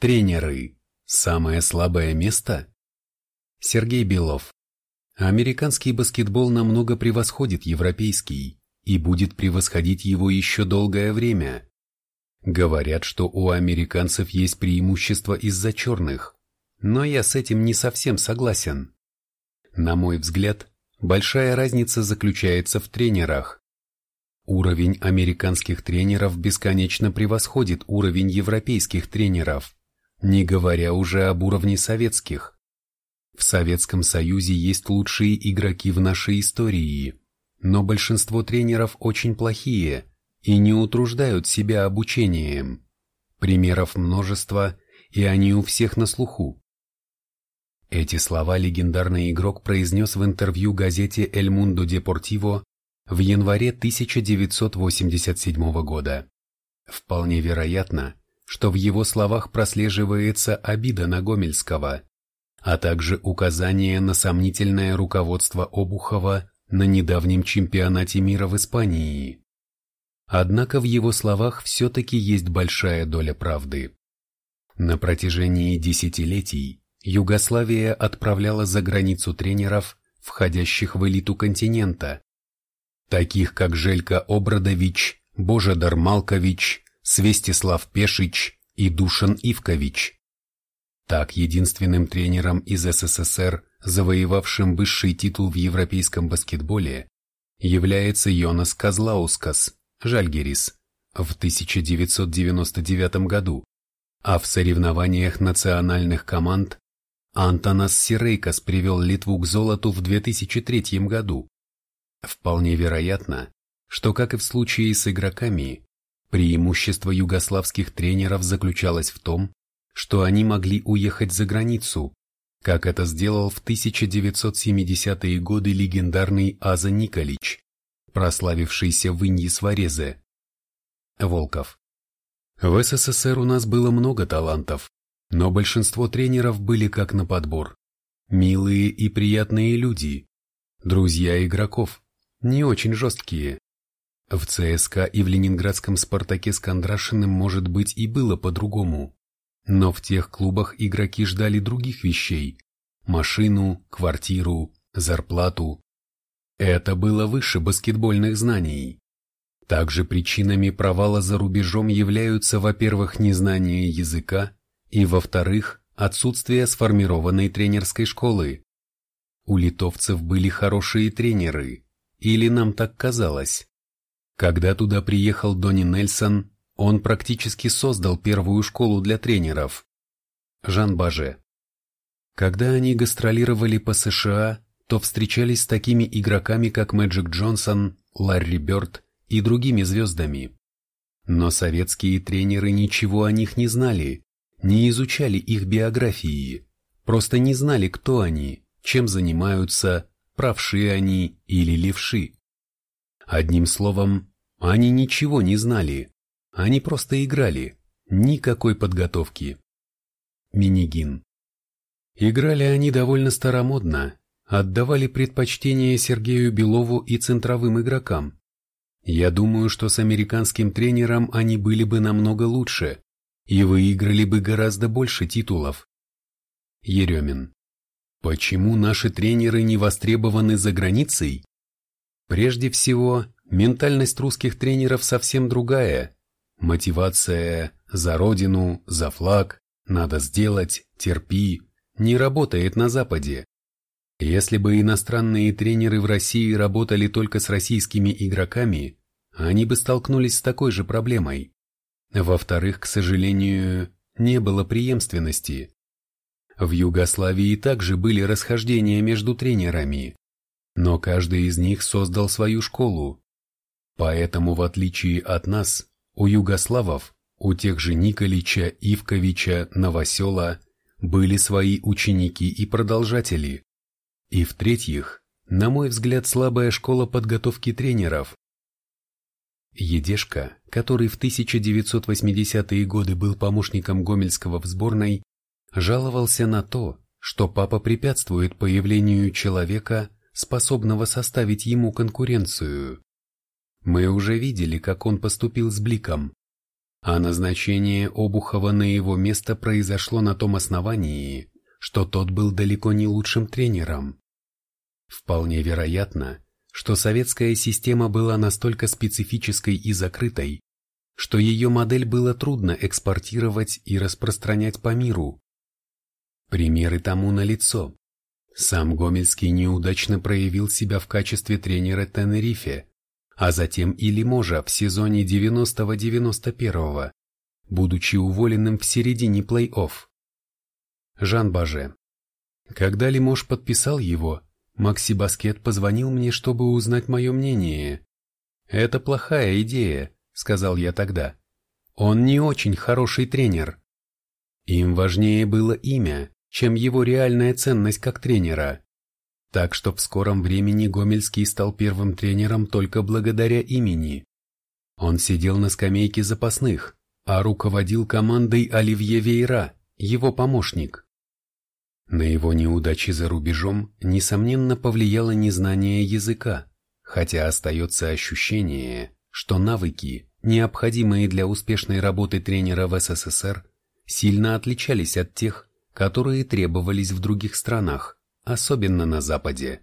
Тренеры – самое слабое место? Сергей Белов. Американский баскетбол намного превосходит европейский и будет превосходить его еще долгое время. Говорят, что у американцев есть преимущество из-за черных, но я с этим не совсем согласен. На мой взгляд, большая разница заключается в тренерах. Уровень американских тренеров бесконечно превосходит уровень европейских тренеров, не говоря уже об уровне советских. В Советском Союзе есть лучшие игроки в нашей истории, но большинство тренеров очень плохие и не утруждают себя обучением. Примеров множество, и они у всех на слуху. Эти слова легендарный игрок произнес в интервью газете «Эль Мундо Депортиво» в январе 1987 года. Вполне вероятно, что в его словах прослеживается обида на Гомельского, а также указание на сомнительное руководство Обухова на недавнем чемпионате мира в Испании. Однако в его словах все-таки есть большая доля правды. На протяжении десятилетий Югославия отправляла за границу тренеров, входящих в элиту континента, таких как Желька Обрадович, Божедар Малкович, Свестислав Пешич и Душан Ивкович. Так единственным тренером из СССР, завоевавшим высший титул в европейском баскетболе, является Йонас Козлаускас, Жальгерис, в 1999 году, а в соревнованиях национальных команд Антонас Сирейкас привел Литву к золоту в 2003 году. Вполне вероятно, что, как и в случае с игроками, преимущество югославских тренеров заключалось в том, что они могли уехать за границу, как это сделал в 1970-е годы легендарный Аза Николич, прославившийся в Иньи Сварезе. Волков. В СССР у нас было много талантов, но большинство тренеров были как на подбор. Милые и приятные люди, друзья игроков, не очень жесткие. В ЦСКА и в ленинградском «Спартаке» с Кондрашиным, может быть, и было по-другому. Но в тех клубах игроки ждали других вещей – машину, квартиру, зарплату. Это было выше баскетбольных знаний. Также причинами провала за рубежом являются, во-первых, незнание языка, и, во-вторых, отсутствие сформированной тренерской школы. У литовцев были хорошие тренеры – или нам так казалось. Когда туда приехал Донни Нельсон, он практически создал первую школу для тренеров. Жан Баже. Когда они гастролировали по США, то встречались с такими игроками, как Мэджик Джонсон, Ларри Бёрд и другими звездами. Но советские тренеры ничего о них не знали, не изучали их биографии, просто не знали, кто они, чем занимаются, правши они или левши. Одним словом, они ничего не знали, они просто играли, никакой подготовки. Минигин. Играли они довольно старомодно, отдавали предпочтение Сергею Белову и центровым игрокам. Я думаю, что с американским тренером они были бы намного лучше и выиграли бы гораздо больше титулов. Еремин. Почему наши тренеры не востребованы за границей? Прежде всего, ментальность русских тренеров совсем другая. Мотивация «за родину», «за флаг», «надо сделать», «терпи» не работает на Западе. Если бы иностранные тренеры в России работали только с российскими игроками, они бы столкнулись с такой же проблемой. Во-вторых, к сожалению, не было преемственности. В Югославии также были расхождения между тренерами, но каждый из них создал свою школу. Поэтому, в отличие от нас, у югославов, у тех же Николича, Ивковича, Новосела, были свои ученики и продолжатели. И в-третьих, на мой взгляд, слабая школа подготовки тренеров. Едешка, который в 1980-е годы был помощником Гомельского в сборной, жаловался на то, что папа препятствует появлению человека, способного составить ему конкуренцию. Мы уже видели, как он поступил с Бликом. а назначение Обухова на его место произошло на том основании, что тот был далеко не лучшим тренером. Вполне вероятно, что советская система была настолько специфической и закрытой, что ее модель было трудно экспортировать и распространять по миру. Примеры тому налицо. Сам Гомельский неудачно проявил себя в качестве тренера Тенерифе, а затем и Лиможа в сезоне 90-91, будучи уволенным в середине плей-офф. Жан Баже. Когда Лимож подписал его, Макси Баскет позвонил мне, чтобы узнать мое мнение. «Это плохая идея», — сказал я тогда. «Он не очень хороший тренер». Им важнее было имя, чем его реальная ценность как тренера. Так что в скором времени Гомельский стал первым тренером только благодаря имени. Он сидел на скамейке запасных, а руководил командой Оливье Вейра, его помощник. На его неудачи за рубежом, несомненно, повлияло незнание языка, хотя остается ощущение, что навыки, необходимые для успешной работы тренера в СССР, сильно отличались от тех, которые требовались в других странах, особенно на Западе.